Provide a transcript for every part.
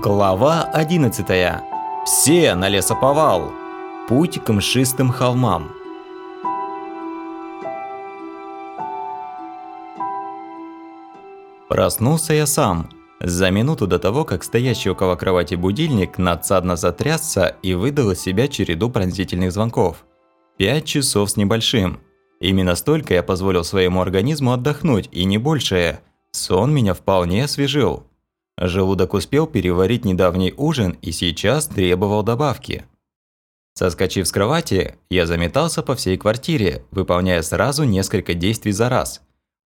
Глава 11. Все на лесоповал. Путь к мшистым холмам. Проснулся я сам. За минуту до того, как стоящий около кровати будильник надсадно затрясся и выдал из себя череду пронзительных звонков. Пять часов с небольшим. Именно столько я позволил своему организму отдохнуть, и не большее. Сон меня вполне освежил. Желудок успел переварить недавний ужин и сейчас требовал добавки. Соскочив с кровати, я заметался по всей квартире, выполняя сразу несколько действий за раз.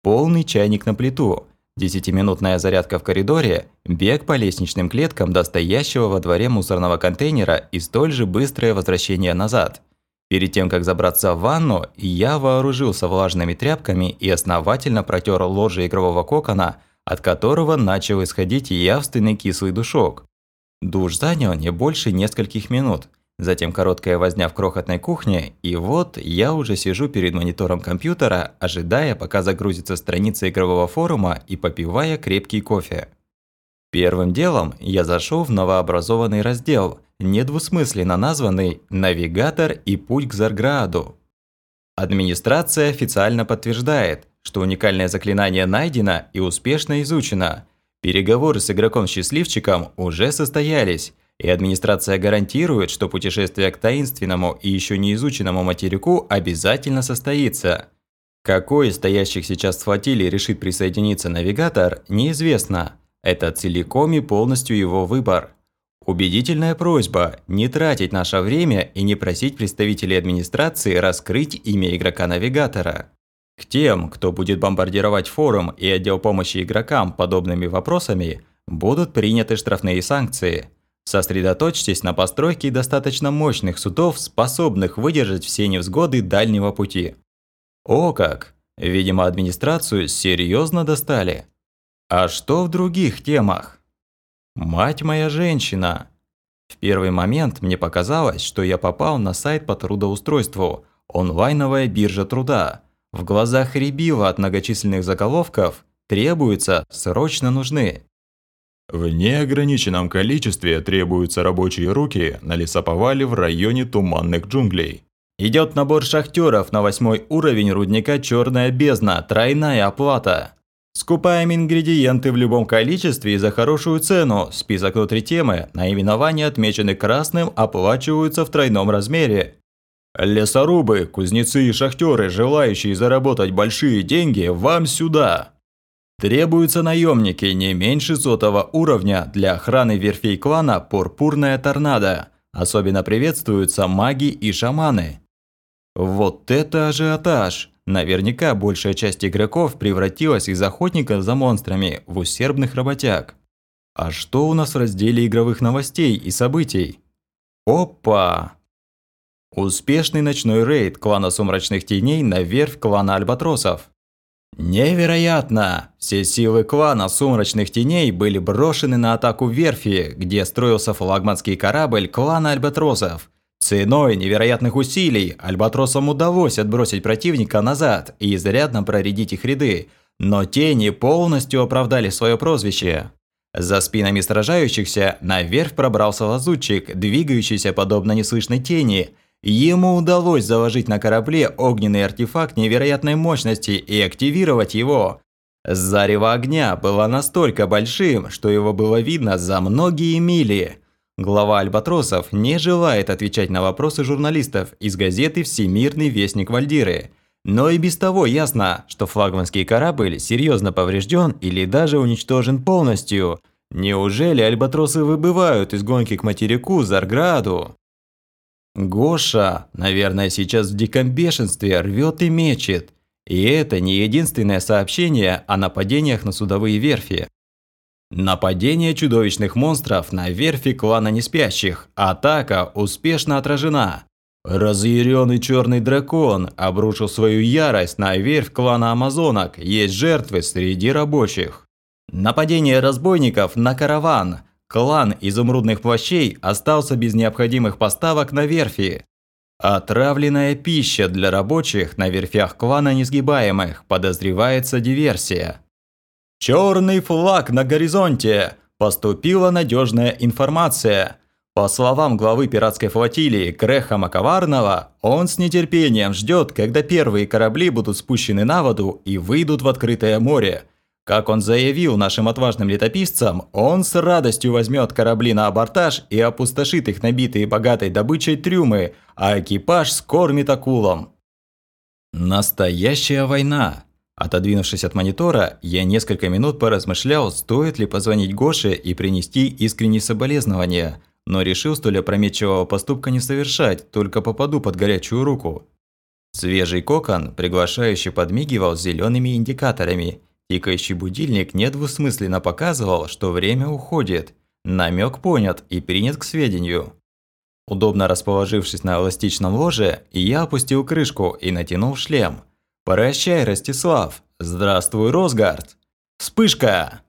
Полный чайник на плиту, десятиминутная зарядка в коридоре, бег по лестничным клеткам до стоящего во дворе мусорного контейнера и столь же быстрое возвращение назад. Перед тем, как забраться в ванну, я вооружился влажными тряпками и основательно протер ложе игрового кокона, от которого начал исходить явственный кислый душок. Душ занял не больше нескольких минут. Затем короткая возня в крохотной кухне, и вот я уже сижу перед монитором компьютера, ожидая, пока загрузится страница игрового форума и попивая крепкий кофе. Первым делом я зашел в новообразованный раздел, недвусмысленно названный «Навигатор и путь к Зарграду». Администрация официально подтверждает, что уникальное заклинание найдено и успешно изучено. Переговоры с игроком-счастливчиком уже состоялись, и администрация гарантирует, что путешествие к таинственному и еще не изученному материку обязательно состоится. Какой из стоящих сейчас флотилий решит присоединиться навигатор, неизвестно. Это целиком и полностью его выбор. Убедительная просьба не тратить наше время и не просить представителей администрации раскрыть имя игрока-навигатора. К тем, кто будет бомбардировать форум и отдел помощи игрокам подобными вопросами, будут приняты штрафные санкции. Сосредоточьтесь на постройке достаточно мощных судов, способных выдержать все невзгоды дальнего пути. О как! Видимо, администрацию серьезно достали. А что в других темах? Мать моя женщина! В первый момент мне показалось, что я попал на сайт по трудоустройству, онлайновая биржа труда – в глазах рябило от многочисленных заголовков «требуются, срочно нужны». В неограниченном количестве требуются рабочие руки на лесоповале в районе туманных джунглей. Идет набор шахтеров на восьмой уровень рудника «Черная бездна», тройная оплата. Скупаем ингредиенты в любом количестве и за хорошую цену. Список внутри темы, наименования отмечены красным, оплачиваются в тройном размере. Лесорубы, кузнецы и шахтеры, желающие заработать большие деньги, вам сюда! Требуются наемники не меньше сотого уровня для охраны верфей клана «Пурпурная торнадо». Особенно приветствуются маги и шаманы. Вот это ажиотаж! Наверняка большая часть игроков превратилась из охотников за монстрами в усербных работяг. А что у нас в разделе игровых новостей и событий? Опа! Успешный ночной рейд клана Сумрачных Теней на верфь клана Альбатросов. Невероятно! Все силы клана Сумрачных Теней были брошены на атаку верфи, где строился флагманский корабль клана Альбатросов. Ценой невероятных усилий Альбатросам удалось отбросить противника назад и изрядно проредить их ряды, но тени полностью оправдали свое прозвище. За спинами сражающихся на верфь пробрался лазутчик, двигающийся подобно неслышной тени – Ему удалось заложить на корабле огненный артефакт невероятной мощности и активировать его. Зарево огня было настолько большим, что его было видно за многие мили. Глава Альбатросов не желает отвечать на вопросы журналистов из газеты «Всемирный вестник Вальдиры». Но и без того ясно, что флагманский корабль серьезно поврежден или даже уничтожен полностью. Неужели альбатросы выбывают из гонки к материку Зарграду? Гоша, наверное, сейчас в диком бешенстве рвет и мечет. И это не единственное сообщение о нападениях на судовые верфи. Нападение чудовищных монстров на верфи клана Неспящих. Атака успешно отражена. Разъяренный черный дракон обрушил свою ярость на верфь клана Амазонок. Есть жертвы среди рабочих. Нападение разбойников на караван. Клан изумрудных плащей остался без необходимых поставок на верфи. Отравленная пища для рабочих на верфях клана несгибаемых, подозревается диверсия. Черный флаг на горизонте! поступила надежная информация. По словам главы пиратской флотилии Креха Маковарного, он с нетерпением ждет, когда первые корабли будут спущены на воду и выйдут в открытое море. Как он заявил нашим отважным летописцам, он с радостью возьмет корабли на абортаж и опустошит их набитые богатой добычей трюмы, а экипаж скормит акулам. Настоящая война. Отодвинувшись от монитора, я несколько минут поразмышлял, стоит ли позвонить Гоше и принести искренние соболезнования, но решил столь опрометчивого поступка не совершать, только попаду под горячую руку. Свежий кокон, приглашающий подмигивал зелеными индикаторами. Тикающий будильник недвусмысленно показывал, что время уходит. Намек понят и принят к сведению. Удобно расположившись на эластичном ложе, я опустил крышку и натянул шлем. «Прощай, Ростислав! Здравствуй, Росгард! Вспышка!»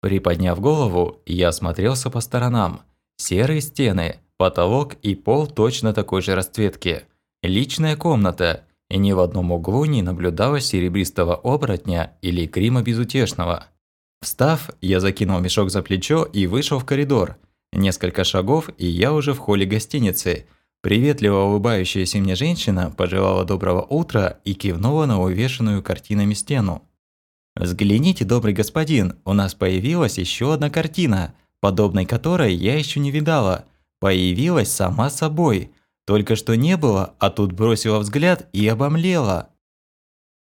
Приподняв голову, я осмотрелся по сторонам. Серые стены, потолок и пол точно такой же расцветки. Личная комната, и ни в одном углу не наблюдалось серебристого оборотня или грима безутешного. Встав, я закинул мешок за плечо и вышел в коридор. Несколько шагов, и я уже в холле гостиницы – Приветливо улыбающаяся мне женщина пожелала доброго утра и кивнула на увешанную картинами стену. «Взгляните, добрый господин, у нас появилась еще одна картина, подобной которой я еще не видала. Появилась сама собой. Только что не было, а тут бросила взгляд и обомлела».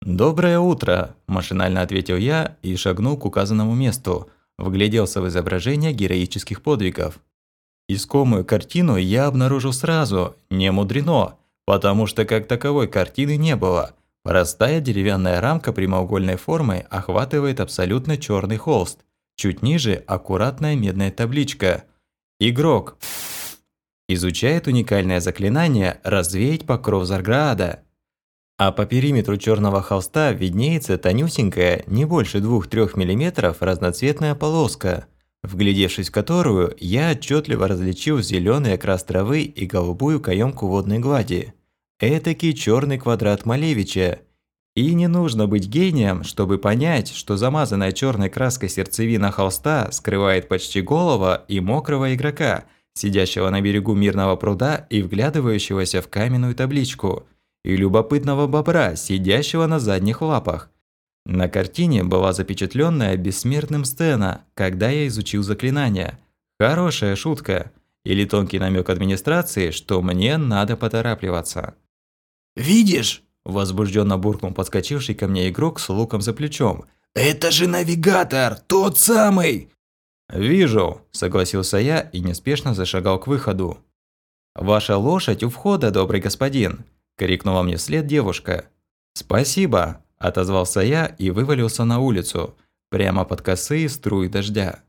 «Доброе утро», – машинально ответил я и шагнул к указанному месту. Вгляделся в изображение героических подвигов. Искомую картину я обнаружил сразу, не мудрено, потому что как таковой картины не было. Простая деревянная рамка прямоугольной формы охватывает абсолютно черный холст. Чуть ниже аккуратная медная табличка. Игрок. Изучает уникальное заклинание «Развеять покров Зарграда». А по периметру черного холста виднеется тонюсенькая, не больше 2-3 мм разноцветная полоска – вглядевшись в которую, я отчетливо различил зеленый окрас травы и голубую каемку водной глади. Этакий черный квадрат Малевича. И не нужно быть гением, чтобы понять, что замазанная черной краской сердцевина холста скрывает почти голого и мокрого игрока, сидящего на берегу мирного пруда и вглядывающегося в каменную табличку, и любопытного бобра, сидящего на задних лапах. На картине была запечатленная бессмертным сцена, когда я изучил заклинание. Хорошая шутка. Или тонкий намек администрации, что мне надо поторапливаться. «Видишь?» – возбужденно буркнул подскочивший ко мне игрок с луком за плечом. «Это же навигатор! Тот самый!» «Вижу», – согласился я и неспешно зашагал к выходу. «Ваша лошадь у входа, добрый господин», – крикнула мне вслед девушка. «Спасибо», Отозвался я и вывалился на улицу, прямо под косые струи дождя.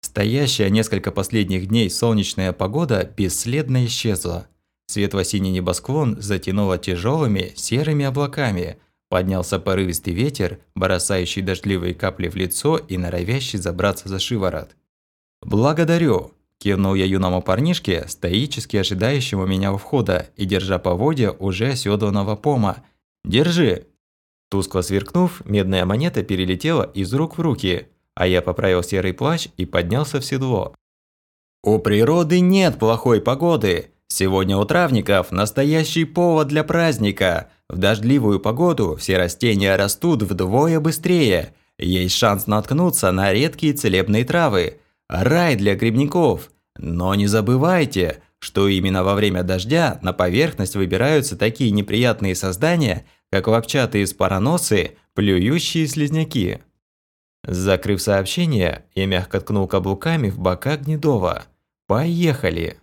Стоящая несколько последних дней солнечная погода бесследно исчезла. Светло-синий небосклон затянуло тяжелыми серыми облаками. Поднялся порывистый ветер, бросающий дождливые капли в лицо и норовящий забраться за шиворот. «Благодарю!» – кивнул я юному парнишке, стоически ожидающему меня у входа и держа поводья уже оседланного пома. «Держи!» Тускло сверкнув, медная монета перелетела из рук в руки, а я поправил серый плащ и поднялся в седло. У природы нет плохой погоды. Сегодня у травников настоящий повод для праздника. В дождливую погоду все растения растут вдвое быстрее. Есть шанс наткнуться на редкие целебные травы. Рай для грибников. Но не забывайте, что именно во время дождя на поверхность выбираются такие неприятные создания, как лапчатые спороносы, плюющие слизняки. Закрыв сообщение, я мягко ткнул каблуками в бока Гнедова. «Поехали!»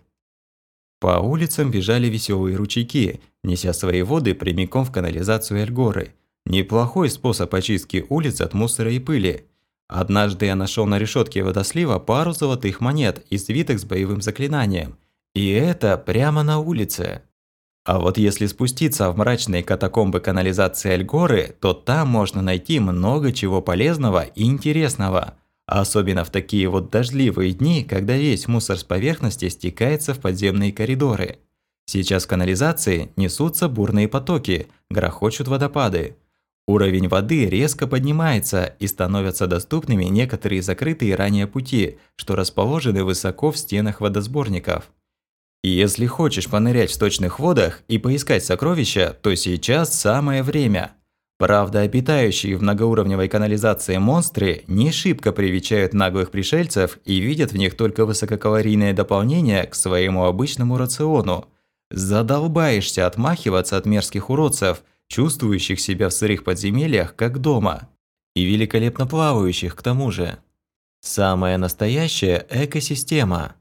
По улицам бежали веселые ручейки, неся свои воды прямиком в канализацию Эльгоры. Неплохой способ очистки улиц от мусора и пыли. Однажды я нашел на решетке водослива пару золотых монет и свиток с боевым заклинанием. И это прямо на улице. А вот если спуститься в мрачные катакомбы канализации Альгоры, то там можно найти много чего полезного и интересного. Особенно в такие вот дождливые дни, когда весь мусор с поверхности стекается в подземные коридоры. Сейчас в канализации несутся бурные потоки, грохочут водопады. Уровень воды резко поднимается и становятся доступными некоторые закрытые ранее пути, что расположены высоко в стенах водосборников. И если хочешь понырять в сточных водах и поискать сокровища, то сейчас самое время. Правда, обитающие в многоуровневой канализации монстры не шибко привечают наглых пришельцев и видят в них только высококалорийное дополнение к своему обычному рациону. Задолбаешься отмахиваться от мерзких уродцев – чувствующих себя в сырых подземельях как дома. И великолепно плавающих к тому же. Самая настоящая экосистема.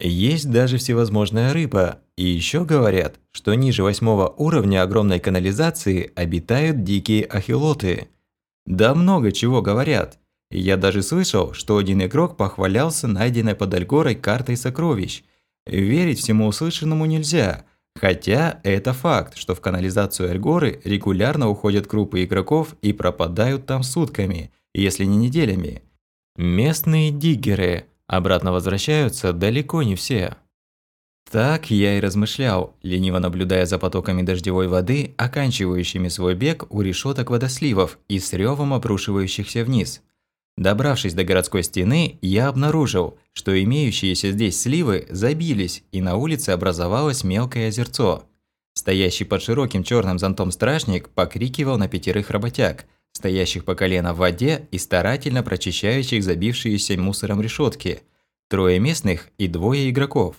Есть даже всевозможная рыба, и еще говорят, что ниже восьмого уровня огромной канализации обитают дикие ахилоты. Да много чего говорят. Я даже слышал, что один игрок похвалялся найденной под Альгорой картой сокровищ. Верить всему услышанному нельзя, Хотя это факт, что в канализацию Эльгоры регулярно уходят группы игроков и пропадают там сутками, если не неделями. Местные диггеры обратно возвращаются далеко не все. Так я и размышлял, лениво наблюдая за потоками дождевой воды, оканчивающими свой бег у решеток водосливов и с ревом обрушивающихся вниз. Добравшись до городской стены, я обнаружил, что имеющиеся здесь сливы забились, и на улице образовалось мелкое озерцо. Стоящий под широким черным зонтом стражник покрикивал на пятерых работяг, стоящих по колено в воде и старательно прочищающих забившиеся мусором решетки. Трое местных и двое игроков.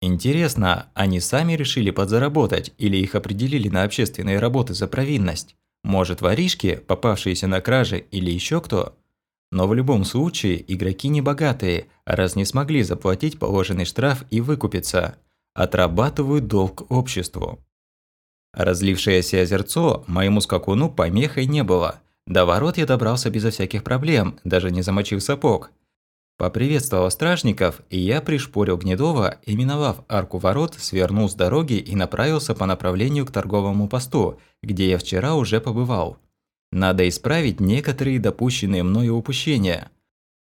Интересно, они сами решили подзаработать или их определили на общественные работы за провинность? Может, воришки, попавшиеся на краже или еще кто? Но в любом случае игроки не богатые, раз не смогли заплатить положенный штраф и выкупиться. Отрабатывают долг обществу. Разлившееся озерцо моему скакуну помехой не было. До ворот я добрался безо всяких проблем, даже не замочив сапог. Поприветствовал стражников, и я пришпорил Гнедова и, миновав арку ворот, свернул с дороги и направился по направлению к торговому посту, где я вчера уже побывал. Надо исправить некоторые допущенные мною упущения.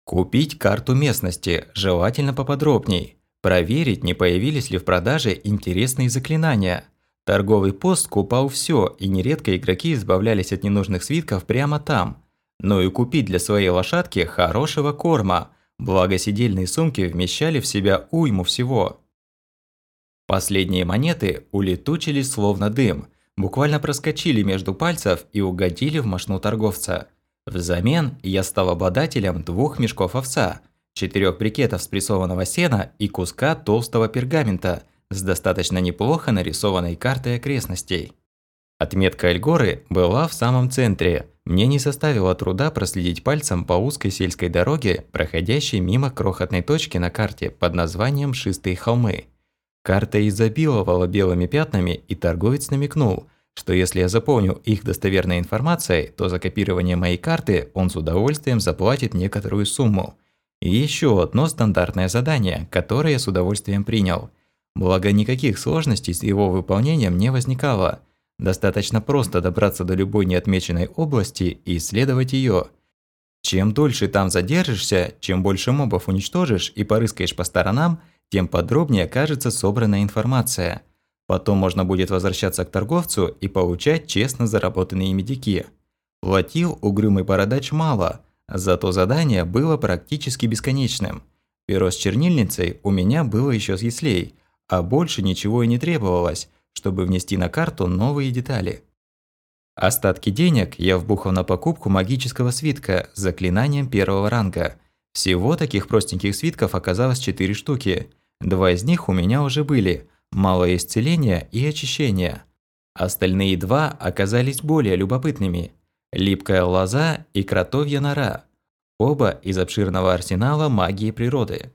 Купить карту местности, желательно поподробней. Проверить, не появились ли в продаже интересные заклинания. Торговый пост купал все, и нередко игроки избавлялись от ненужных свитков прямо там. Но и купить для своей лошадки хорошего корма, благо сидельные сумки вмещали в себя уйму всего. Последние монеты улетучились словно дым – буквально проскочили между пальцев и угодили в мошну торговца. Взамен я стал обладателем двух мешков овса, четырех брикетов спрессованного сена и куска толстого пергамента с достаточно неплохо нарисованной картой окрестностей. Отметка Эльгоры была в самом центре. Мне не составило труда проследить пальцем по узкой сельской дороге, проходящей мимо крохотной точки на карте под названием «Шистые холмы». Карта изобиловала белыми пятнами, и торговец намекнул, что если я заполню их достоверной информацией, то за копирование моей карты он с удовольствием заплатит некоторую сумму. И еще одно стандартное задание, которое я с удовольствием принял. Благо никаких сложностей с его выполнением не возникало. Достаточно просто добраться до любой неотмеченной области и исследовать ее. Чем дольше там задержишься, чем больше мобов уничтожишь и порыскаешь по сторонам – тем подробнее окажется собранная информация. Потом можно будет возвращаться к торговцу и получать честно заработанные медики. Платил угрюмый бородач мало, зато задание было практически бесконечным. Перо с чернильницей у меня было еще с яслей, а больше ничего и не требовалось, чтобы внести на карту новые детали. Остатки денег я вбухал на покупку магического свитка с заклинанием первого ранга. Всего таких простеньких свитков оказалось 4 штуки – Два из них у меня уже были – малое исцеление и очищение. Остальные два оказались более любопытными – липкая лоза и кротовья нора. Оба из обширного арсенала магии природы.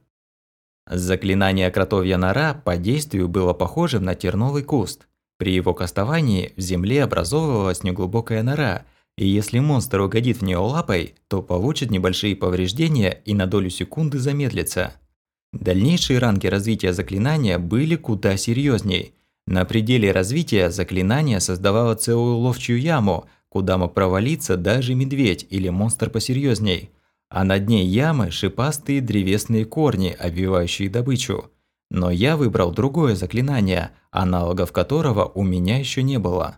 Заклинание кротовья нора по действию было похожим на терновый куст. При его кастовании в земле образовывалась неглубокая нора, и если монстр угодит в нее лапой, то получит небольшие повреждения и на долю секунды замедлится. Дальнейшие ранги развития заклинания были куда серьезнее. На пределе развития заклинание создавало целую ловчую яму, куда мог провалиться даже медведь или монстр посерьезней. А на дне ямы шипастые древесные корни, обвивающие добычу. Но я выбрал другое заклинание, аналогов которого у меня еще не было.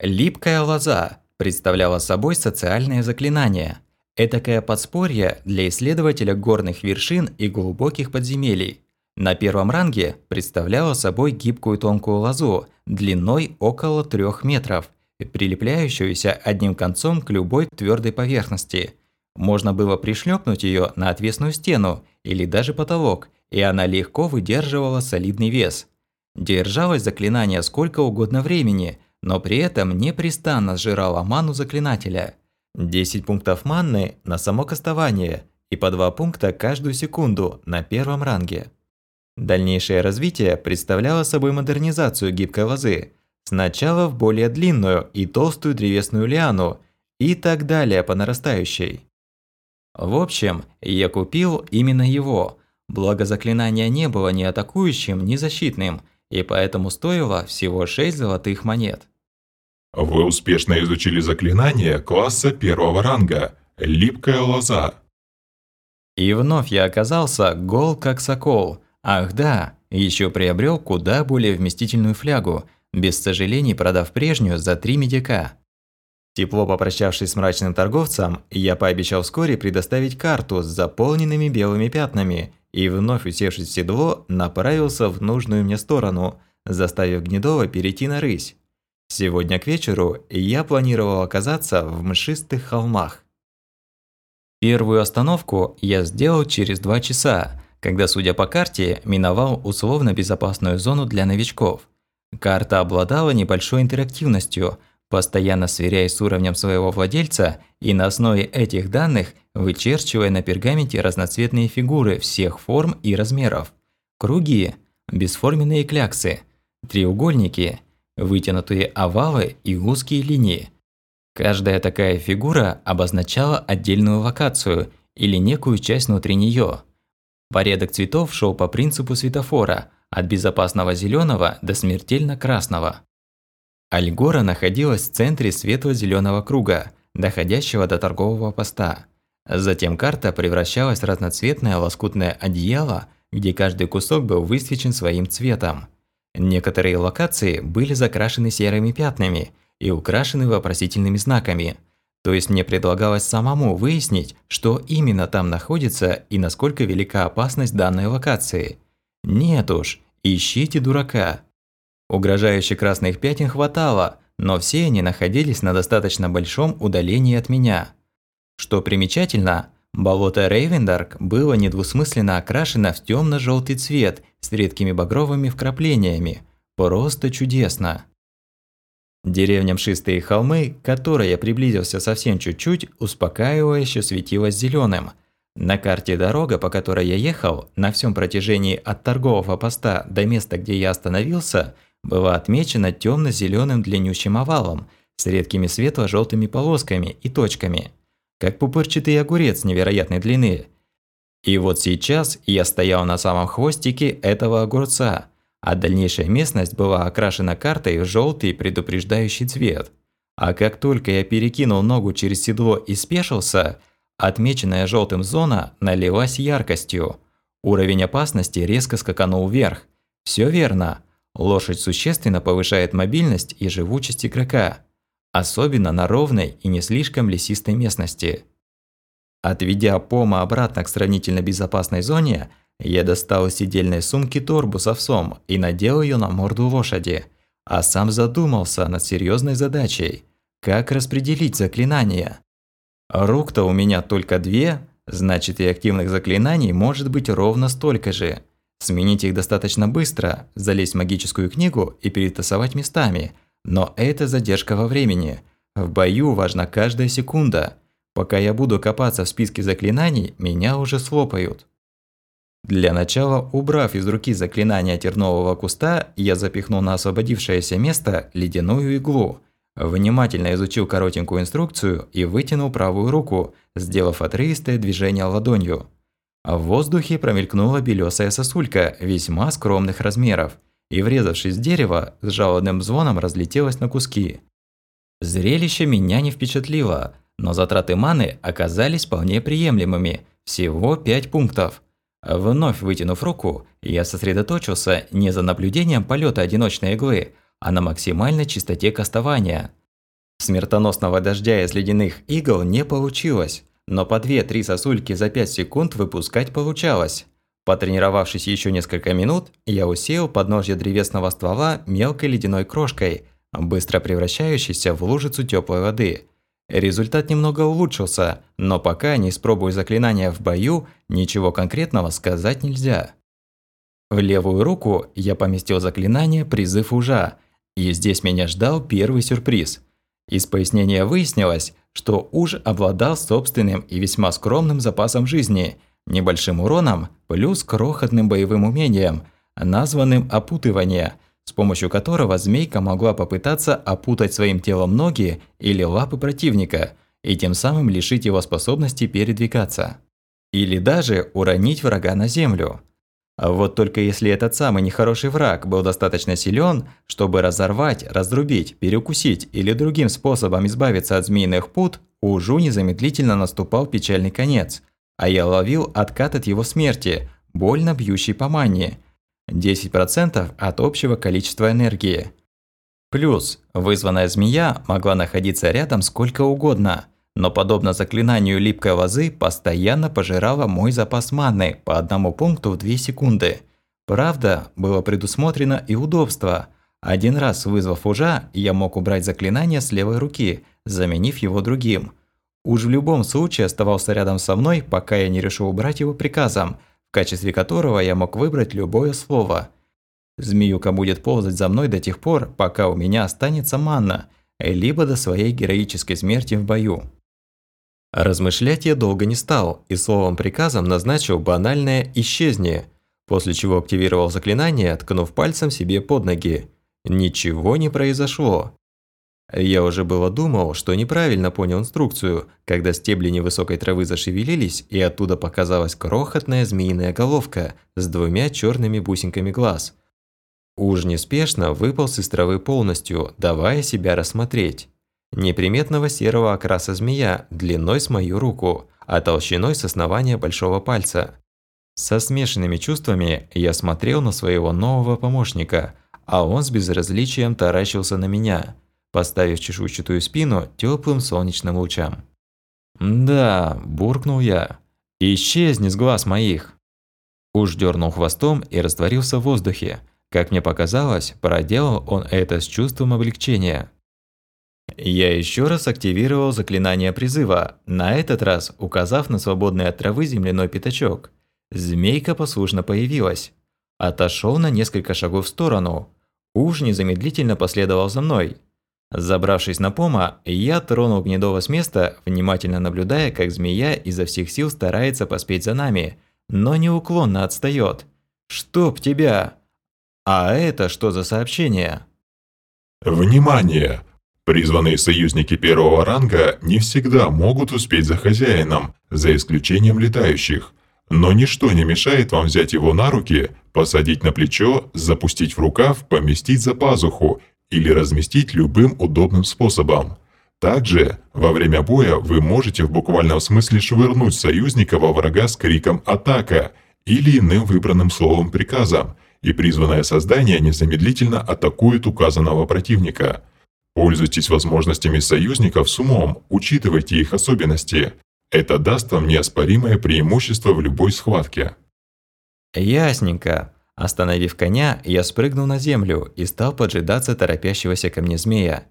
Липкая лоза. представляла собой социальное заклинание. Этакое подспорье для исследователя горных вершин и глубоких подземелий. На первом ранге представляла собой гибкую тонкую лозу длиной около 3 метров, прилепляющуюся одним концом к любой твердой поверхности. Можно было пришлепнуть ее на отвесную стену или даже потолок, и она легко выдерживала солидный вес. Держалось заклинание сколько угодно времени, но при этом непрестанно сжирало ману заклинателя. 10 пунктов манны на само кастование и по 2 пункта каждую секунду на первом ранге. Дальнейшее развитие представляло собой модернизацию гибкой лозы, сначала в более длинную и толстую древесную лиану и так далее по нарастающей. В общем, я купил именно его, благо заклинание не было ни атакующим, ни защитным, и поэтому стоило всего 6 золотых монет. Вы успешно изучили заклинание класса первого ранга «Липкая лоза». И вновь я оказался гол как сокол, Ах да, еще приобрел куда более вместительную флягу, без сожалений продав прежнюю за три медика. Тепло попрощавшись с мрачным торговцем, я пообещал вскоре предоставить карту с заполненными белыми пятнами и, вновь усевшись в седло, направился в нужную мне сторону, заставив Гнедова перейти на рысь. Сегодня к вечеру я планировал оказаться в мшистых холмах. Первую остановку я сделал через два часа, когда, судя по карте, миновал условно безопасную зону для новичков. Карта обладала небольшой интерактивностью, постоянно сверяясь с уровнем своего владельца и на основе этих данных вычерчивая на пергаменте разноцветные фигуры всех форм и размеров. Круги, бесформенные кляксы, треугольники, вытянутые овалы и узкие линии. Каждая такая фигура обозначала отдельную локацию или некую часть внутри нее. Порядок цветов шел по принципу светофора, от безопасного зеленого до смертельно красного. Альгора находилась в центре светло-зеленого круга, доходящего до торгового поста. Затем карта превращалась в разноцветное лоскутное одеяло, где каждый кусок был высвечен своим цветом. Некоторые локации были закрашены серыми пятнами и украшены вопросительными знаками – то есть мне предлагалось самому выяснить, что именно там находится и насколько велика опасность данной локации. Нет уж, ищите дурака. Угрожающих красных пятен хватало, но все они находились на достаточно большом удалении от меня. Что примечательно, болото Рейвендарк было недвусмысленно окрашено в темно желтый цвет с редкими багровыми вкраплениями. Просто чудесно. Деревня Мшистые холмы, к которой я приблизился совсем чуть-чуть, успокаивающе светилась зеленым. На карте дорога, по которой я ехал, на всем протяжении от торгового поста до места, где я остановился, была отмечена темно зеленым длиннющим овалом с редкими светло желтыми полосками и точками, как пупырчатый огурец невероятной длины. И вот сейчас я стоял на самом хвостике этого огурца – а дальнейшая местность была окрашена картой в желтый предупреждающий цвет. А как только я перекинул ногу через седло и спешился, отмеченная желтым зона налилась яркостью. Уровень опасности резко скаканул вверх. Все верно. Лошадь существенно повышает мобильность и живучесть игрока, особенно на ровной и не слишком лесистой местности. Отведя Пома обратно к сравнительно безопасной зоне, я достал из сидельной сумки торбу с овсом и надел ее на морду лошади, а сам задумался над серьезной задачей – как распределить заклинания. Рук-то у меня только две, значит и активных заклинаний может быть ровно столько же. Сменить их достаточно быстро, залезть в магическую книгу и перетасовать местами, но это задержка во времени. В бою важна каждая секунда. Пока я буду копаться в списке заклинаний, меня уже слопают. Для начала, убрав из руки заклинание тернового куста, я запихнул на освободившееся место ледяную иглу. Внимательно изучил коротенькую инструкцию и вытянул правую руку, сделав отрывистое движение ладонью. В воздухе промелькнула белесая сосулька весьма скромных размеров и, врезавшись в дерево, с жалобным звоном разлетелась на куски. Зрелище меня не впечатлило, но затраты маны оказались вполне приемлемыми – всего 5 пунктов. Вновь вытянув руку, я сосредоточился не за наблюдением полета одиночной иглы, а на максимальной чистоте кастования. Смертоносного дождя из ледяных игл не получилось, но по 2-3 сосульки за 5 секунд выпускать получалось. Потренировавшись еще несколько минут, я усеял подножье древесного ствола мелкой ледяной крошкой, быстро превращающейся в лужицу теплой воды. Результат немного улучшился, но пока не испробую заклинания в бою, ничего конкретного сказать нельзя. В левую руку я поместил заклинание «Призыв ужа», и здесь меня ждал первый сюрприз. Из пояснения выяснилось, что уж обладал собственным и весьма скромным запасом жизни, небольшим уроном плюс крохотным боевым умением, названным «опутывание», с помощью которого змейка могла попытаться опутать своим телом ноги или лапы противника и тем самым лишить его способности передвигаться. Или даже уронить врага на землю. А вот только если этот самый нехороший враг был достаточно силен, чтобы разорвать, разрубить, перекусить или другим способом избавиться от змеиных пут, у Жу незамедлительно наступал печальный конец, а я ловил откат от его смерти, больно бьющий по мании. 10% от общего количества энергии. Плюс, вызванная змея могла находиться рядом сколько угодно – но подобно заклинанию липкой лозы постоянно пожирала мой запас маны по одному пункту в 2 секунды. Правда, было предусмотрено и удобство. Один раз вызвав ужа, я мог убрать заклинание с левой руки, заменив его другим. Уж в любом случае оставался рядом со мной, пока я не решил убрать его приказом, в качестве которого я мог выбрать любое слово. Змеюка будет ползать за мной до тех пор, пока у меня останется манна, либо до своей героической смерти в бою. Размышлять я долго не стал и словом-приказом назначил банальное «исчезни», после чего активировал заклинание, ткнув пальцем себе под ноги. Ничего не произошло. Я уже было думал, что неправильно понял инструкцию, когда стебли невысокой травы зашевелились, и оттуда показалась крохотная змеиная головка с двумя черными бусинками глаз. Уж неспешно выполз из травы полностью, давая себя рассмотреть. Неприметного серого окраса змея длиной с мою руку, а толщиной с основания большого пальца. Со смешанными чувствами я смотрел на своего нового помощника, а он с безразличием таращился на меня, поставив чешуйчатую спину теплым солнечным лучам. «Да», – буркнул я, – «исчезни с глаз моих». Уж дернул хвостом и растворился в воздухе. Как мне показалось, проделал он это с чувством облегчения. Я еще раз активировал заклинание призыва, на этот раз указав на свободный от травы земляной пятачок. Змейка послушно появилась. Отошел на несколько шагов в сторону. Уж незамедлительно последовал за мной. Забравшись на пома, я тронул Гнедова с места, внимательно наблюдая, как змея изо всех сил старается поспеть за нами, но неуклонно отстает. «Чтоб тебя!» «А это что за сообщение?» «Внимание! Призванные союзники первого ранга не всегда могут успеть за хозяином, за исключением летающих. Но ничто не мешает вам взять его на руки, посадить на плечо, запустить в рукав, поместить за пазуху или разместить любым удобным способом. Также, во время боя вы можете в буквальном смысле швырнуть союзника во врага с криком «Атака!» или иным выбранным словом приказом, и призванное создание незамедлительно атакует указанного противника – Пользуйтесь возможностями союзников с умом, учитывайте их особенности. Это даст вам неоспоримое преимущество в любой схватке. Ясненько. Остановив коня, я спрыгнул на землю и стал поджидаться торопящегося ко мне змея.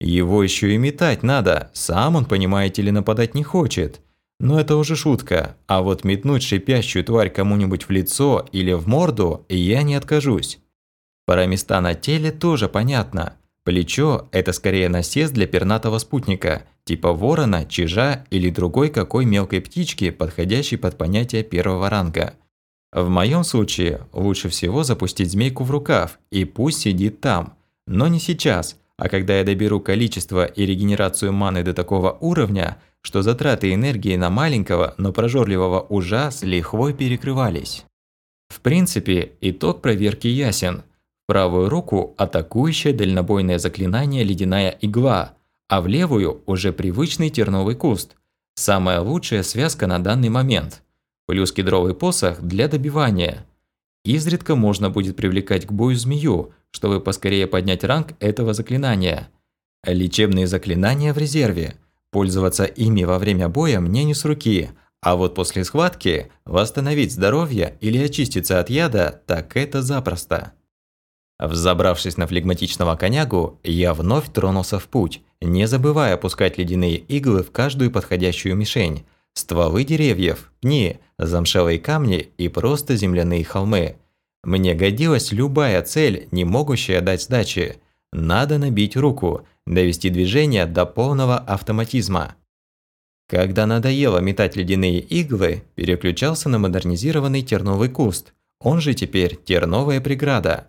Его еще и метать надо, сам он, понимаете ли, нападать не хочет. Но это уже шутка, а вот метнуть шипящую тварь кому-нибудь в лицо или в морду я не откажусь. Про места на теле тоже понятно. Плечо – это скорее насест для пернатого спутника, типа ворона, чижа или другой какой мелкой птички, подходящей под понятие первого ранга. В моем случае лучше всего запустить змейку в рукав и пусть сидит там. Но не сейчас, а когда я доберу количество и регенерацию маны до такого уровня, что затраты энергии на маленького, но прожорливого ужа с лихвой перекрывались. В принципе, итог проверки ясен – правую руку атакующее дальнобойное заклинание «Ледяная игла», а в левую уже привычный терновый куст. Самая лучшая связка на данный момент. Плюс кедровый посох для добивания. Изредка можно будет привлекать к бою змею, чтобы поскорее поднять ранг этого заклинания. Лечебные заклинания в резерве. Пользоваться ими во время боя мне не с руки, а вот после схватки восстановить здоровье или очиститься от яда – так это запросто. Взобравшись на флегматичного конягу, я вновь тронулся в путь, не забывая опускать ледяные иглы в каждую подходящую мишень. Стволы деревьев, пни, замшелые камни и просто земляные холмы. Мне годилась любая цель, не могущая дать сдачи. Надо набить руку, довести движение до полного автоматизма. Когда надоело метать ледяные иглы, переключался на модернизированный терновый куст, он же теперь терновая преграда.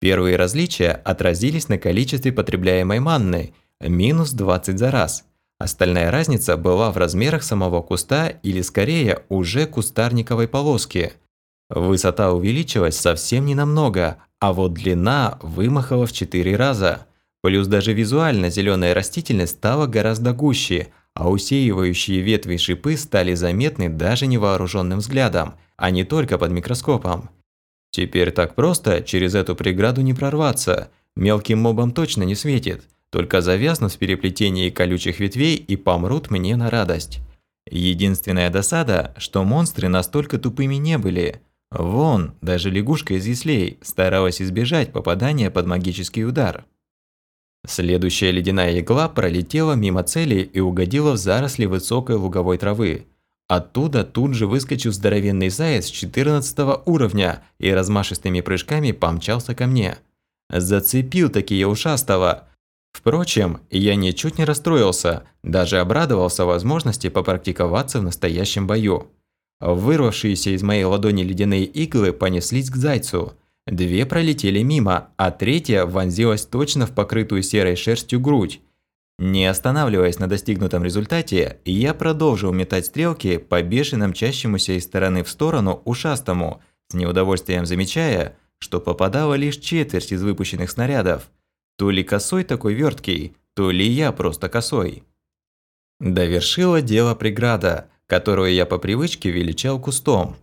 Первые различия отразились на количестве потребляемой манны – минус 20 за раз. Остальная разница была в размерах самого куста или скорее уже кустарниковой полоски. Высота увеличилась совсем ненамного, а вот длина вымахала в 4 раза. Плюс даже визуально зеленая растительность стала гораздо гуще, а усеивающие ветви шипы стали заметны даже невооруженным взглядом, а не только под микроскопом. Теперь так просто через эту преграду не прорваться. Мелким мобам точно не светит. Только завязнут в переплетении колючих ветвей и помрут мне на радость. Единственная досада, что монстры настолько тупыми не были. Вон, даже лягушка из яслей старалась избежать попадания под магический удар. Следующая ледяная игла пролетела мимо цели и угодила в заросли высокой луговой травы. Оттуда тут же выскочил здоровенный заяц 14 уровня и размашистыми прыжками помчался ко мне. Зацепил такие ушастого. Впрочем, я ничуть не расстроился, даже обрадовался возможности попрактиковаться в настоящем бою. Вырвавшиеся из моей ладони ледяные иглы понеслись к зайцу. Две пролетели мимо, а третья вонзилась точно в покрытую серой шерстью грудь. Не останавливаясь на достигнутом результате, я продолжил метать стрелки по бешено мчащемуся из стороны в сторону ушастому, с неудовольствием замечая, что попадала лишь четверть из выпущенных снарядов. То ли косой такой верткий, то ли я просто косой. Довершила дело преграда, которую я по привычке величал кустом.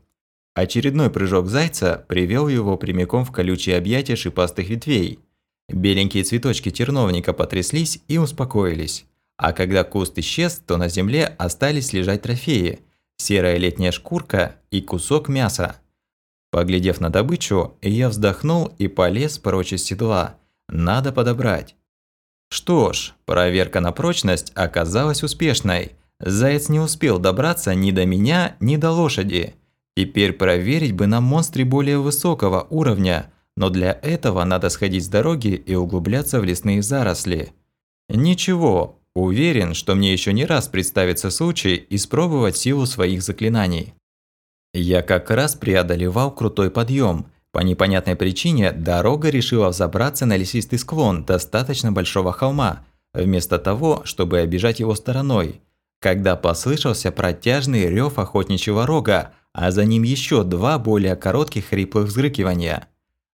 Очередной прыжок зайца привел его прямиком в колючие объятия шипастых ветвей – Беленькие цветочки терновника потряслись и успокоились. А когда куст исчез, то на земле остались лежать трофеи – серая летняя шкурка и кусок мяса. Поглядев на добычу, я вздохнул и полез прочь из седла. Надо подобрать. Что ж, проверка на прочность оказалась успешной. Заяц не успел добраться ни до меня, ни до лошади. Теперь проверить бы на монстре более высокого уровня – но для этого надо сходить с дороги и углубляться в лесные заросли. Ничего, уверен, что мне еще не раз представится случай испробовать силу своих заклинаний. Я как раз преодолевал крутой подъем. По непонятной причине дорога решила взобраться на лесистый склон достаточно большого холма, вместо того, чтобы обижать его стороной. Когда послышался протяжный рев охотничьего рога, а за ним еще два более коротких хриплых взрыкивания –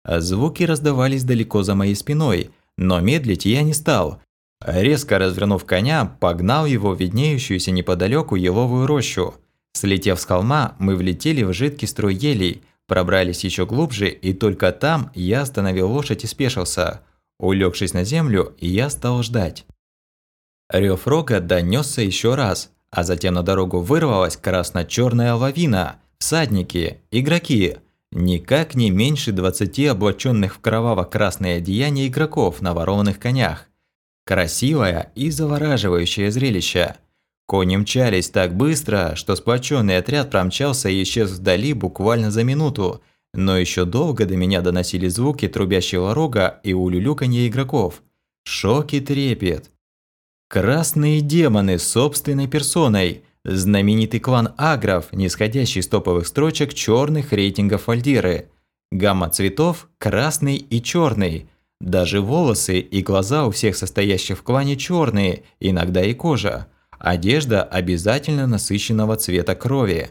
Звуки раздавались далеко за моей спиной, но медлить я не стал. Резко развернув коня, погнал его в виднеющуюся неподалеку еловую рощу. Слетев с холма, мы влетели в жидкий строй елей, пробрались еще глубже, и только там я остановил лошадь и спешился. Улегшись на землю, я стал ждать. Рев рога донесся еще раз, а затем на дорогу вырвалась красно-черная лавина. Всадники, игроки – Никак не меньше 20 облаченных в кроваво-красное одеяние игроков на ворованных конях. Красивое и завораживающее зрелище. Кони мчались так быстро, что сплоченный отряд промчался и исчез вдали буквально за минуту, но еще долго до меня доносили звуки трубящего рога и улюлюканье игроков. Шок и трепет. Красные демоны собственной персоной – Знаменитый клан агров, нисходящий с топовых строчек черных рейтингов Вальдиры. Гамма цветов – красный и черный. Даже волосы и глаза у всех состоящих в клане черные, иногда и кожа. Одежда обязательно насыщенного цвета крови.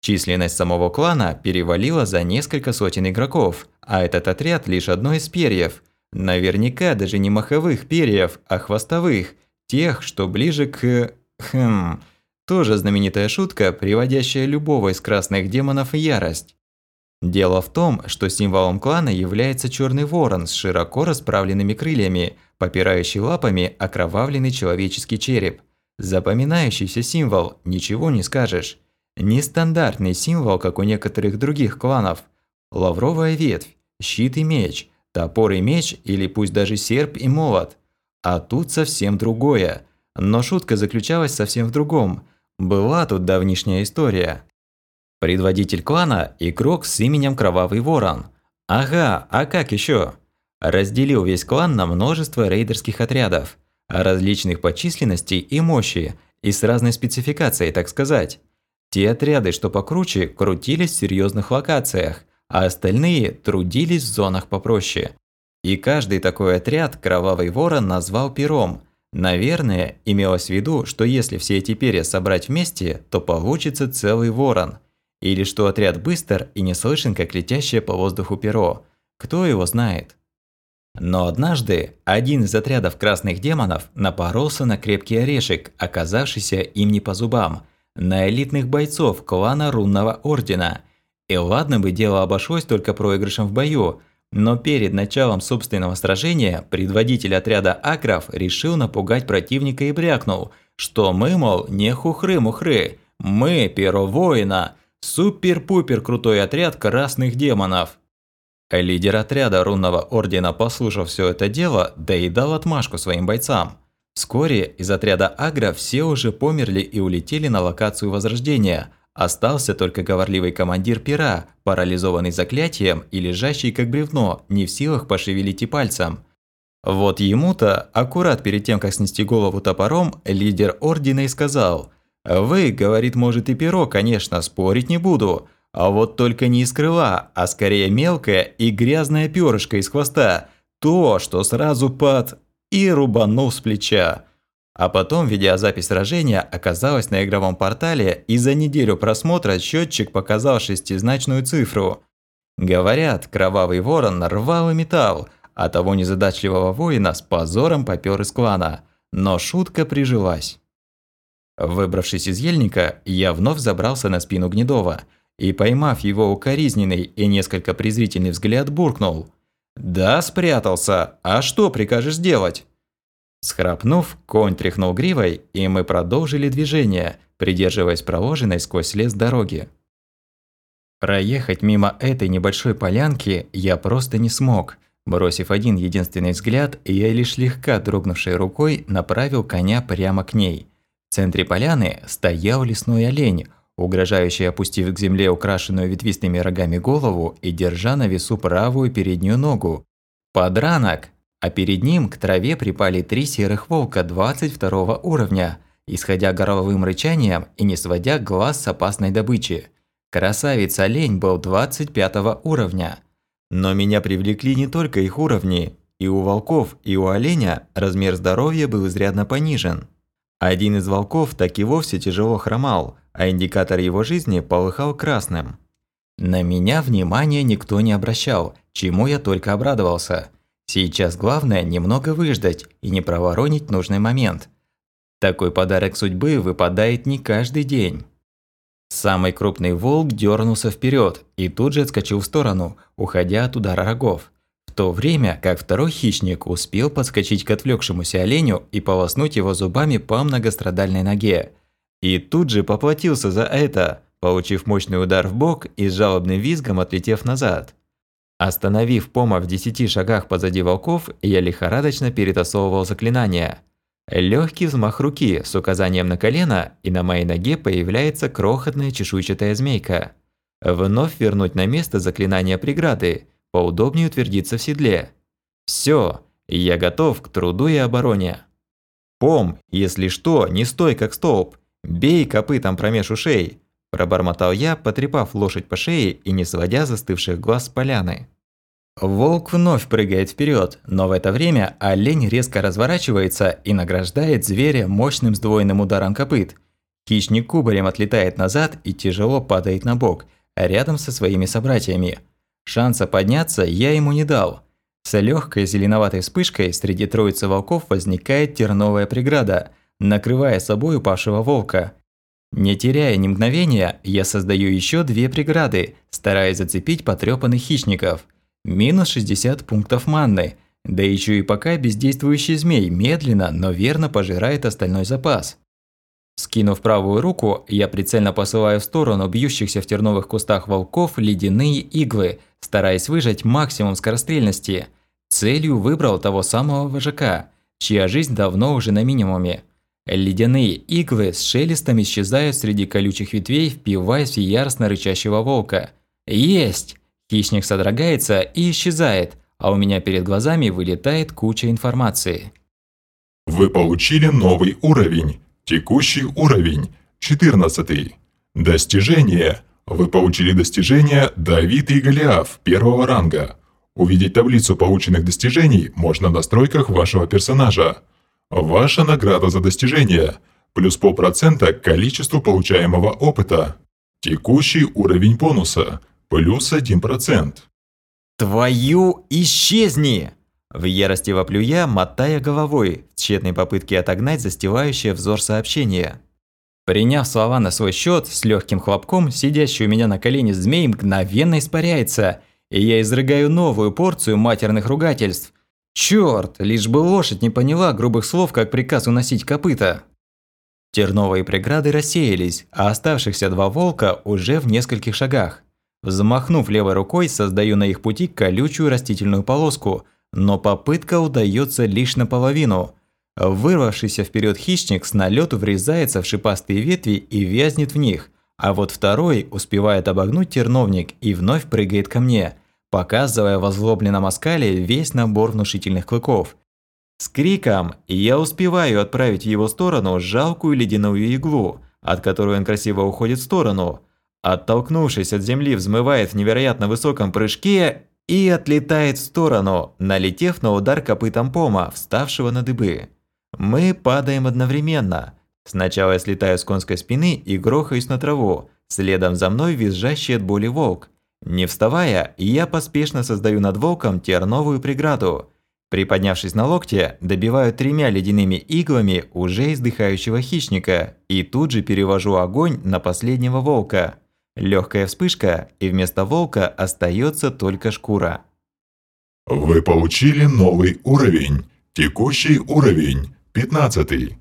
Численность самого клана перевалила за несколько сотен игроков, а этот отряд лишь одно из перьев. Наверняка даже не маховых перьев, а хвостовых, тех, что ближе к... хм... Тоже знаменитая шутка, приводящая любого из красных демонов в ярость. Дело в том, что символом клана является черный ворон с широко расправленными крыльями, попирающий лапами окровавленный человеческий череп. Запоминающийся символ, ничего не скажешь. Нестандартный символ, как у некоторых других кланов. Лавровая ветвь, щит и меч, топор и меч или пусть даже серп и молот. А тут совсем другое. Но шутка заключалась совсем в другом. Была тут давнишняя история. Предводитель клана – игрок с именем Кровавый Ворон. Ага, а как еще? Разделил весь клан на множество рейдерских отрядов, различных по численности и мощи, и с разной спецификацией, так сказать. Те отряды, что покруче, крутились в серьезных локациях, а остальные трудились в зонах попроще. И каждый такой отряд Кровавый Ворон назвал пером. Наверное, имелось в виду, что если все эти перья собрать вместе, то получится целый ворон – или что отряд быстр и не слышен, как летящее по воздуху перо. Кто его знает? Но однажды один из отрядов красных демонов напоролся на крепкий орешек, оказавшийся им не по зубам, на элитных бойцов клана Рунного Ордена. И ладно бы дело обошлось только проигрышем в бою, но перед началом собственного сражения предводитель отряда Акров решил напугать противника и брякнул, что мы, мол, не хухры-мухры, мы перо воина – Супер-пупер крутой отряд красных демонов. Лидер отряда рунного ордена, послушав все это дело, доедал отмашку своим бойцам. Вскоре из отряда Агра все уже померли и улетели на локацию Возрождения. Остался только говорливый командир пера, парализованный заклятием и лежащий как бревно, не в силах пошевелить и пальцем. Вот ему-то, аккурат перед тем, как снести голову топором, лидер ордена и сказал – «Вы, — говорит, может и перо, конечно, спорить не буду, а вот только не из крыла, а скорее мелкое и грязное перышко из хвоста, то, что сразу под... и рубанул с плеча». А потом видеозапись сражения оказалась на игровом портале, и за неделю просмотра счетчик показал шестизначную цифру. Говорят, кровавый ворон рвал и металл, а того незадачливого воина с позором попёр из клана. Но шутка прижилась. Выбравшись из ельника, я вновь забрался на спину Гнедова и, поймав его укоризненный и несколько презрительный взгляд, буркнул. «Да, спрятался. А что прикажешь делать?» Схрапнув, конь тряхнул гривой, и мы продолжили движение, придерживаясь проложенной сквозь лес дороги. Проехать мимо этой небольшой полянки я просто не смог. Бросив один единственный взгляд, я лишь слегка дрогнувшей рукой направил коня прямо к ней – в центре поляны стоял лесной олень, угрожающий опустив к земле украшенную ветвистыми рогами голову и держа на весу правую переднюю ногу. Подранок! А перед ним к траве припали три серых волка 22 уровня, исходя горловым рычанием и не сводя глаз с опасной добычи. Красавец-олень был 25 уровня. Но меня привлекли не только их уровни. И у волков, и у оленя размер здоровья был изрядно понижен. Один из волков так и вовсе тяжело хромал, а индикатор его жизни полыхал красным. На меня внимания никто не обращал, чему я только обрадовался. Сейчас главное немного выждать и не проворонить нужный момент. Такой подарок судьбы выпадает не каждый день. Самый крупный волк дернулся вперед и тут же отскочил в сторону, уходя от удара рогов то время как второй хищник успел подскочить к отвлекшемуся оленю и полоснуть его зубами по многострадальной ноге. И тут же поплатился за это, получив мощный удар в бок и с жалобным визгом отлетев назад. Остановив пома в десяти шагах позади волков, я лихорадочно перетасовывал заклинания. Легкий взмах руки с указанием на колено, и на моей ноге появляется крохотная чешуйчатая змейка. Вновь вернуть на место заклинание преграды – поудобнее утвердиться в седле. Все, я готов к труду и обороне. Пом, если что, не стой как столб, бей копытом промеж ушей, пробормотал я, потрепав лошадь по шее и не сводя застывших глаз с поляны. Волк вновь прыгает вперед, но в это время олень резко разворачивается и награждает зверя мощным сдвоенным ударом копыт. Хищник кубарем отлетает назад и тяжело падает на бок, рядом со своими собратьями – Шанса подняться я ему не дал. С легкой зеленоватой вспышкой среди троицы волков возникает терновая преграда, накрывая собой упавшего волка. Не теряя ни мгновения, я создаю еще две преграды, стараясь зацепить потрепанных хищников. Минус 60 пунктов манны. Да еще и пока бездействующий змей медленно, но верно пожирает остальной запас. Скинув правую руку, я прицельно посылаю в сторону бьющихся в терновых кустах волков ледяные иглы, стараясь выжать максимум скорострельности. Целью выбрал того самого вожака, чья жизнь давно уже на минимуме. Ледяные иглы с шелестом исчезают среди колючих ветвей, впиваясь в яростно рычащего волка. Есть! Хищник содрогается и исчезает, а у меня перед глазами вылетает куча информации. Вы получили новый уровень. Текущий уровень – 14. Достижение. Вы получили достижение «Давид и Голиаф» первого ранга. Увидеть таблицу полученных достижений можно в настройках вашего персонажа. Ваша награда за достижение – плюс полпроцента к количеству получаемого опыта. Текущий уровень бонуса – плюс 1%. «Твою исчезни!» В ярости воплю я, мотая головой, в тщетной попытке отогнать застилающее взор сообщение. Приняв слова на свой счет, с легким хлопком, сидящий у меня на колене змей мгновенно испаряется, и я изрыгаю новую порцию матерных ругательств. Чёрт, лишь бы лошадь не поняла грубых слов, как приказ уносить копыта. Терновые преграды рассеялись, а оставшихся два волка уже в нескольких шагах. Взмахнув левой рукой, создаю на их пути колючую растительную полоску, но попытка удается лишь наполовину. Вырвавшийся вперед хищник с налету врезается в шипастые ветви и вязнет в них, а вот второй успевает обогнуть терновник и вновь прыгает ко мне, показывая в озлобленном оскале весь набор внушительных клыков. С криком я успеваю отправить в его сторону жалкую ледяную иглу, от которой он красиво уходит в сторону. Оттолкнувшись от земли, взмывает в невероятно высоком прыжке и отлетает в сторону, налетев на удар копытом пома, вставшего на дыбы. Мы падаем одновременно. Сначала я слетаю с конской спины и грохаюсь на траву, следом за мной визжащий от боли волк. Не вставая, я поспешно создаю над волком терновую преграду. Приподнявшись на локте, добиваю тремя ледяными иглами уже издыхающего хищника и тут же перевожу огонь на последнего волка. Легкая вспышка, и вместо волка остается только шкура. Вы получили новый уровень. Текущий уровень – 15.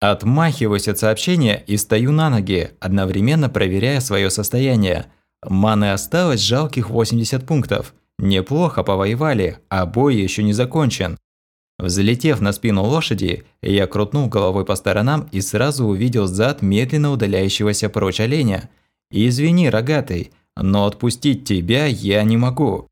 Отмахиваюсь от сообщения и стою на ноги, одновременно проверяя свое состояние. Маны осталось жалких 80 пунктов. Неплохо повоевали, а бой еще не закончен. Взлетев на спину лошади, я крутнул головой по сторонам и сразу увидел зад медленно удаляющегося прочь оленя – «Извини, рогатый, но отпустить тебя я не могу».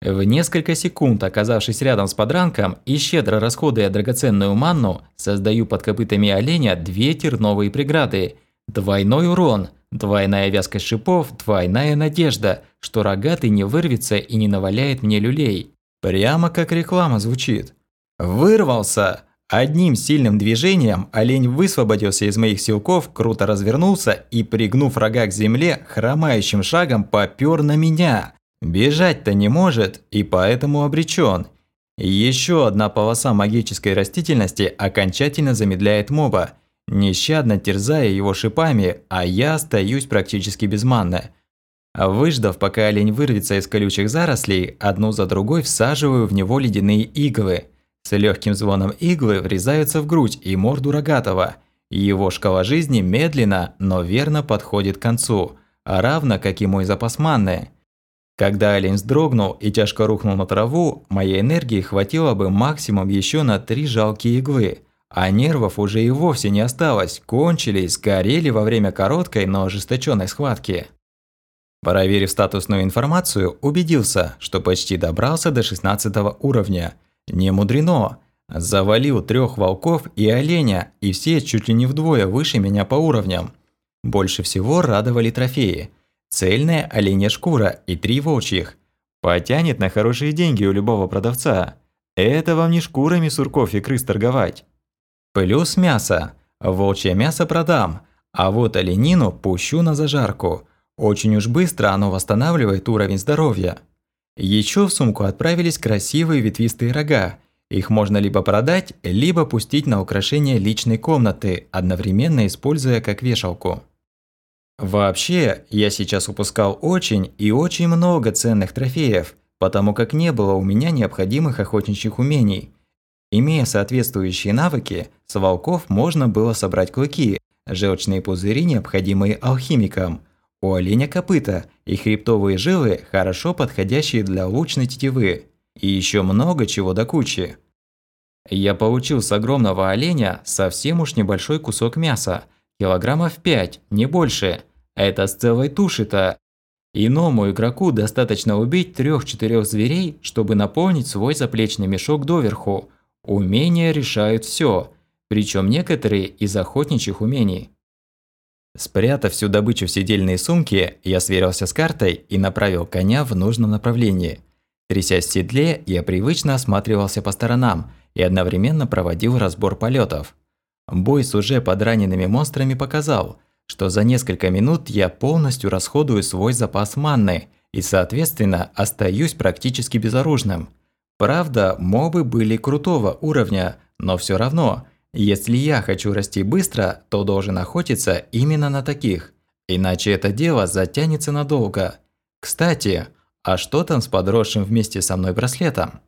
В несколько секунд, оказавшись рядом с подранком и щедро расходуя драгоценную манну, создаю под копытами оленя две терновые преграды. Двойной урон, двойная вязкость шипов, двойная надежда, что рогатый не вырвется и не наваляет мне люлей. Прямо как реклама звучит. «Вырвался!» Одним сильным движением олень высвободился из моих силков, круто развернулся и, пригнув рога к земле, хромающим шагом попёр на меня. Бежать-то не может и поэтому обречен. Еще одна полоса магической растительности окончательно замедляет моба, нещадно терзая его шипами, а я остаюсь практически без манны. Выждав, пока олень вырвется из колючих зарослей, одну за другой всаживаю в него ледяные иглы – с легким звоном иглы врезаются в грудь и морду рогатого. Его шкала жизни медленно, но верно подходит к концу, а равно как и мой запас манны. Когда олень вздрогнул и тяжко рухнул на траву, моей энергии хватило бы максимум еще на три жалкие иглы, а нервов уже и вовсе не осталось, кончились, горели во время короткой, но ожесточенной схватки. Проверив статусную информацию, убедился, что почти добрался до 16 уровня – не мудрено. Завалил трех волков и оленя, и все чуть ли не вдвое выше меня по уровням. Больше всего радовали трофеи. Цельная оленя шкура и три волчьих. Потянет на хорошие деньги у любого продавца. Это вам не шкурами сурков и крыс торговать. Плюс мясо. Волчье мясо продам, а вот оленину пущу на зажарку. Очень уж быстро оно восстанавливает уровень здоровья. Еще в сумку отправились красивые ветвистые рога. Их можно либо продать, либо пустить на украшение личной комнаты, одновременно используя как вешалку. Вообще, я сейчас упускал очень и очень много ценных трофеев, потому как не было у меня необходимых охотничьих умений. Имея соответствующие навыки, с волков можно было собрать клыки, желчные пузыри, необходимые алхимикам, у оленя копыта и хребтовые жилы, хорошо подходящие для лучной тетивы, и еще много чего до кучи. Я получил с огромного оленя совсем уж небольшой кусок мяса, килограммов 5, не больше. Это с целой туши-то. Иному игроку достаточно убить трех-четырех зверей, чтобы наполнить свой заплечный мешок доверху. Умения решают все, причем некоторые из охотничьих умений. Спрятав всю добычу в сидельные сумки, я сверился с картой и направил коня в нужном направлении. Трясясь в седле, я привычно осматривался по сторонам и одновременно проводил разбор полетов. Бой с уже подраненными монстрами показал, что за несколько минут я полностью расходую свой запас манны и, соответственно, остаюсь практически безоружным. Правда, мобы были крутого уровня, но все равно, если я хочу расти быстро, то должен охотиться именно на таких. Иначе это дело затянется надолго. Кстати, а что там с подросшим вместе со мной браслетом?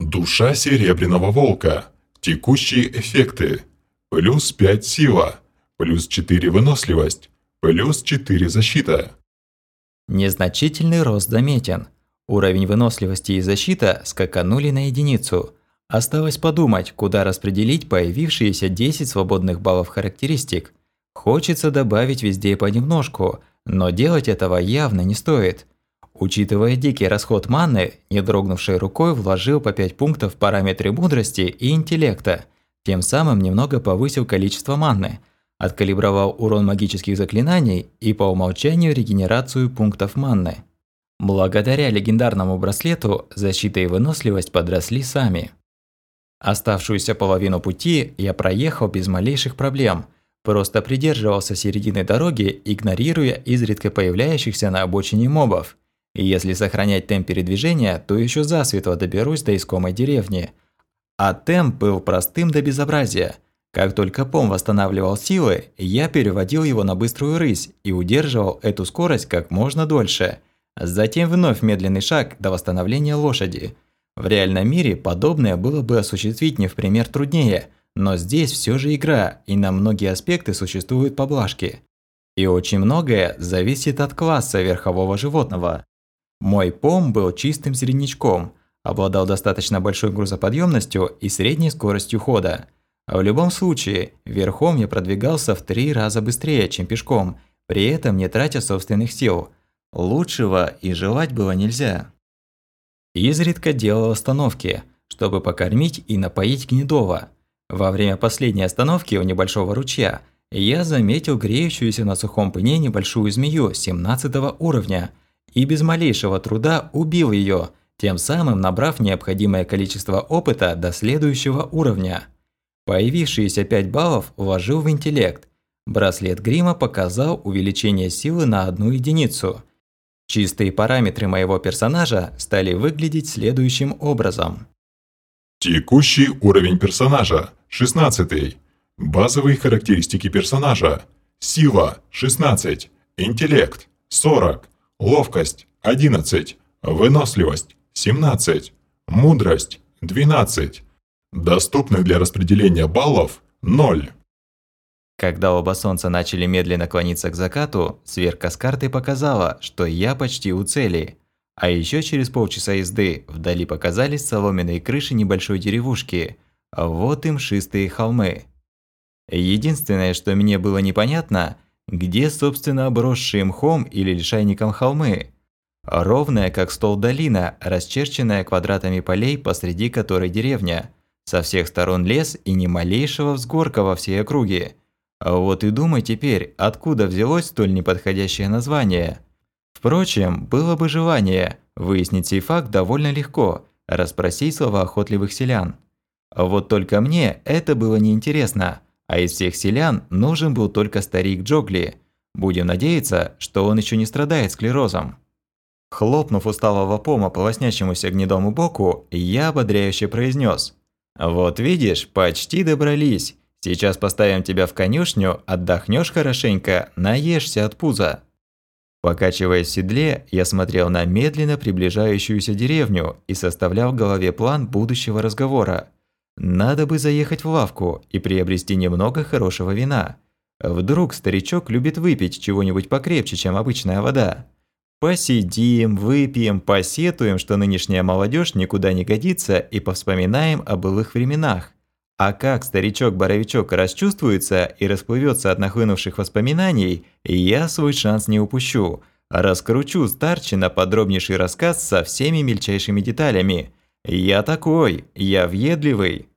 Душа Серебряного Волка. Текущие эффекты. Плюс 5 сила. Плюс 4 выносливость. Плюс 4 защита. Незначительный рост заметен. Уровень выносливости и защита скаканули на единицу. Осталось подумать, куда распределить появившиеся 10 свободных баллов характеристик. Хочется добавить везде понемножку, но делать этого явно не стоит. Учитывая дикий расход маны, не дрогнувшей рукой вложил по 5 пунктов в параметры мудрости и интеллекта, тем самым немного повысил количество маны, откалибровал урон магических заклинаний и по умолчанию регенерацию пунктов маны. Благодаря легендарному браслету защита и выносливость подросли сами. Оставшуюся половину пути я проехал без малейших проблем, просто придерживался середины дороги, игнорируя изредка появляющихся на обочине мобов – и если сохранять темп передвижения, то еще засветло доберусь до искомой деревни. А темп был простым до безобразия. Как только Пом восстанавливал силы, я переводил его на быструю рысь и удерживал эту скорость как можно дольше. Затем вновь медленный шаг до восстановления лошади. В реальном мире подобное было бы осуществить не в пример труднее, но здесь все же игра, и на многие аспекты существуют поблажки. И очень многое зависит от класса верхового животного. Мой пом был чистым середнячком, обладал достаточно большой грузоподъемностью и средней скоростью хода. В любом случае, верхом я продвигался в три раза быстрее, чем пешком, при этом не тратя собственных сил. Лучшего и желать было нельзя. Изредка делал остановки, чтобы покормить и напоить Гнедова. Во время последней остановки у небольшого ручья я заметил греющуюся на сухом пне небольшую змею 17 уровня – и без малейшего труда убил ее, тем самым набрав необходимое количество опыта до следующего уровня. Появившиеся 5 баллов вложил в интеллект. Браслет грима показал увеличение силы на одну единицу. Чистые параметры моего персонажа стали выглядеть следующим образом. Текущий уровень персонажа – 16. Базовые характеристики персонажа. Сила – 16. Интеллект – 40 ловкость – 11, выносливость – 17, мудрость – 12. Доступных для распределения баллов – 0. Когда оба солнца начали медленно клониться к закату, сверка с картой показала, что я почти у цели. А еще через полчаса езды вдали показались соломенные крыши небольшой деревушки. Вот им шистые холмы. Единственное, что мне было непонятно, где, собственно, обросшие мхом или лишайником холмы? Ровная, как стол долина, расчерченная квадратами полей, посреди которой деревня. Со всех сторон лес и ни малейшего взгорка во всей округе. А вот и думай теперь, откуда взялось столь неподходящее название. Впрочем, было бы желание, выяснить сей факт довольно легко, расспросить слова охотливых селян. Вот только мне это было неинтересно. А из всех селян нужен был только старик Джогли. Будем надеяться, что он еще не страдает склерозом. Хлопнув усталого пома по лоснящемуся гнедому боку, я ободряюще произнес: «Вот видишь, почти добрались. Сейчас поставим тебя в конюшню, отдохнешь хорошенько, наешься от пуза. Покачиваясь в седле, я смотрел на медленно приближающуюся деревню и составлял в голове план будущего разговора. Надо бы заехать в лавку и приобрести немного хорошего вина. Вдруг старичок любит выпить чего-нибудь покрепче, чем обычная вода. Посидим, выпьем, посетуем, что нынешняя молодежь никуда не годится и повспоминаем о былых временах. А как старичок-боровичок расчувствуется и расплывется от нахлынувших воспоминаний, я свой шанс не упущу. Раскручу старче на подробнейший рассказ со всеми мельчайшими деталями. Я такой, я въедливый.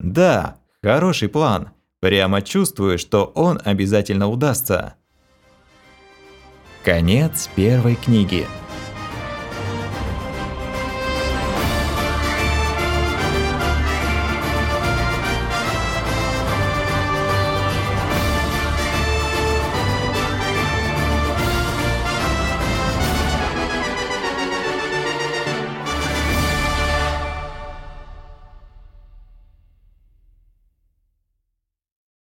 Да, хороший план. Прямо чувствую, что он обязательно удастся. Конец первой книги.